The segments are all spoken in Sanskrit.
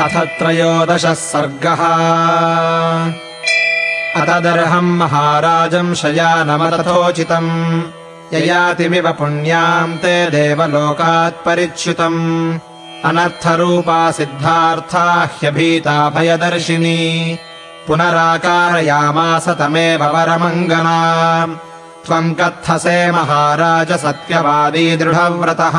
अथ त्रयोदशः सर्गः। अतदर्हम् महाराजम् शयानमतथोचितम् ययातिमिव पुण्याम् ते देवलोकात् परिच्युतम्। अनर्थरूपा सिद्धार्था ह्यभीता भयदर्शिनी। पुनराकारयामास तमेव वरमङ्गना। त्वम् कत्थसे महाराज सत्यवादी दृढव्रतः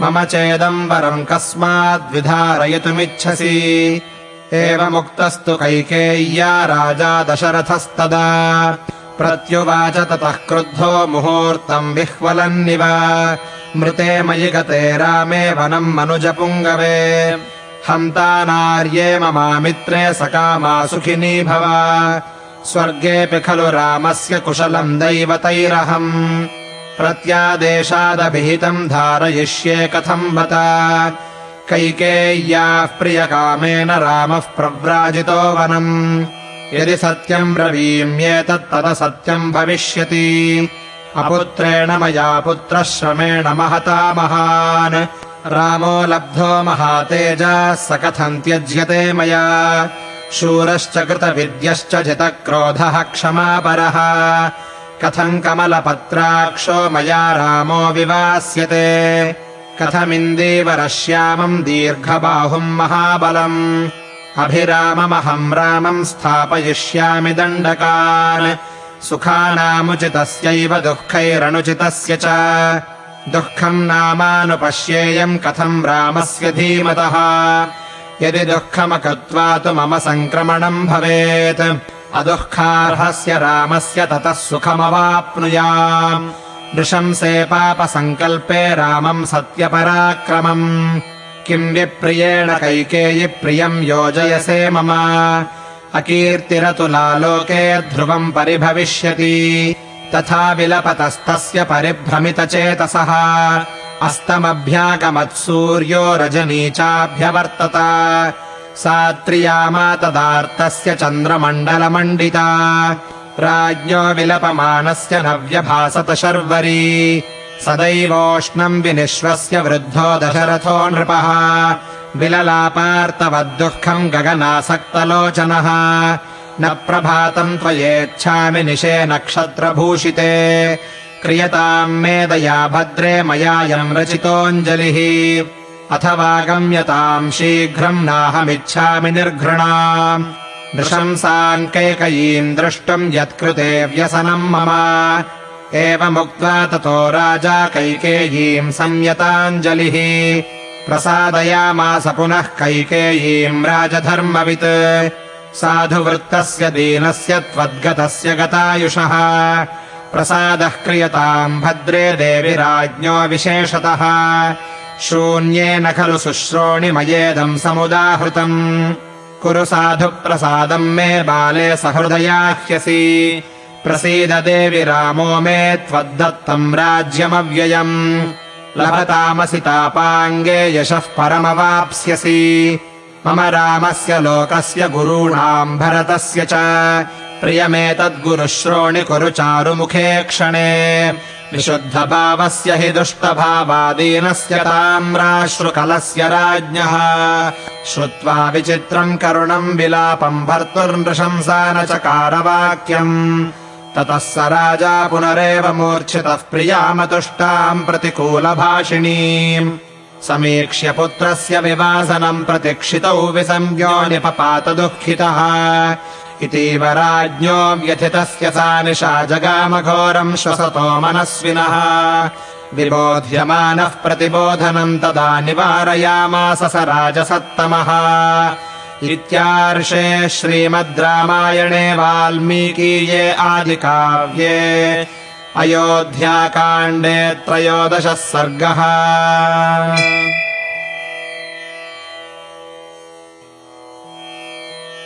मम चेदम्बरम् कस्माद्विधारयितुमिच्छसि। एवमुक्तस्तु कैकेय्या राजा दशरथस्तदा। प्रत्युवाच ततः क्रुद्धो मुहूर्तम् विह्वलन्निव। मृते मयि गते रामे वनम् मनुजपुङ्गवे। हन्ता नार्ये ममामित्रे सकामा सुखिनी भव। स्वर्गेऽपि खलु रामस्य कुशलम् दैवतैरहम् प्रत्यादेशादभिहितम् धारयिष्ये कथम् बत कैकेय्याः प्रियकामेन रामः प्रव्राजितो वनम् यदि सत्यम् ब्रवीम्येतत्तदसत्यम् भविष्यति। अपुत्रेण मया पुत्रः श्रमेण महता महान्। रामो लब्धो महातेजः स कथम् त्यज्यते मया? शूरश्च कृतविद्यश्च जितक्रोधः क्षमापरः कथम् कमलपत्राक्षो मया रामो विवास्यते। कथमिन्दीवरश्यामम् दीर्घबाहुम् महाबलम्। अभिराममहम् रामम् स्थापयिष्यामि दण्डकान्। सुखानामुचितस्यैव दुःखैरनुचितस्य च। दुःखम् नामानुपश्येयम् कथम् रामस्य धीमतः। यदि दुःखमकृत्वा तु मम सङ्क्रमणम् भवेत् अदुःखार्हस्य रामस्य ततः सुखमवाप्नुयाम्। नृशंसे पापसङ्कल्पे रामम् सत्यपराक्रमम्। किम् विप्रियेण कैकेयि प्रियम् योजयसे मम। अकीर्तिरतुलालोके ध्रुवम् परिभविष्यति। तथा विलपतस्तस्य परिभ्रमितचेतसः। अस्तमभ्यागमत्सूर्यो रजनी चाभ्यवर्तत सा त्रियामा तदार्तस्य चन्द्रमण्डलमण्डिता। राज्ञो विलपमानस्य न व्यभासत शर्वरी। सदैवोष्णम् विनिश्वस्य वृद्धो दशरथो नृपः। विललापार्तवद्दुःखम् गगनासक्तलोचनः। न प्रभातम् त्वयेच्छामि निशे नक्षत्रभूषिते। क्रियताम् मे दया भद्रे मयायम् रचितोऽञ्जलिः अथवा गम्यताम् शीघ्रम् नाहमिच्छामि निर्घृणाम् नृशंसाम् कैकयीम् द्रष्टुम् यत्कृते व्यसनम् मम। एवमुक्त्वा ततो राजा कैकेयीम् संयताञ्जलिः। प्रसादयामास पुनः कैकेयीम् राजधर्मवित्। साधुवृत्तस्य दीनस्य त्वद्गतस्य गतायुषः। प्रसादः क्रियताम् भद्रे देवि राज्ञो विशेषतः शून्येन खलु शुश्रोणिमयेदम् समुदाहृतम्। कुरु साधुप्रसादम् मे बाले सहृदयाह्यसि। प्रसीद देवि रामो मे त्वद्दत्तम् राज्यमव्ययम्। लभतामसि तापाङ्गे यशः परमवाप्स्यसि। मम रामस्य लोकस्य गुरूणाम् भरतस्य च प्रियमेतद्गुरुः श्रोणि कुरु चारुमुखे क्षणे। विशुद्धभावस्य हि दुष्टभावादीनस्य ताम्राश्रुकलस्य राज्ञः। श्रुत्वा विचित्रम् करुणम् विलापम् भर्तुर्नृशंसा न चकारवाक्यम् ततः स राजा पुनरेव मूर्च्छितः प्रियामतुष्टाम् प्रतिकूलभाषिणीम् समीक्ष्य पुत्रस्य विवासनम् प्रतिक्षितौ निपपात दुःखितः इतीव राज्ञो व्यथितस्य सा निशा जगामघोरम् श्वसतो मनस्विनः। विबोध्यमानः प्रतिबोधनम् तदा निवारयामास स राजसत्तमः। इत्यार्षे श्रीमद् रामायणे वाल्मीकीये आदिकाव्ये। अयोध्याकाण्डे त्रयोदशः सर्गः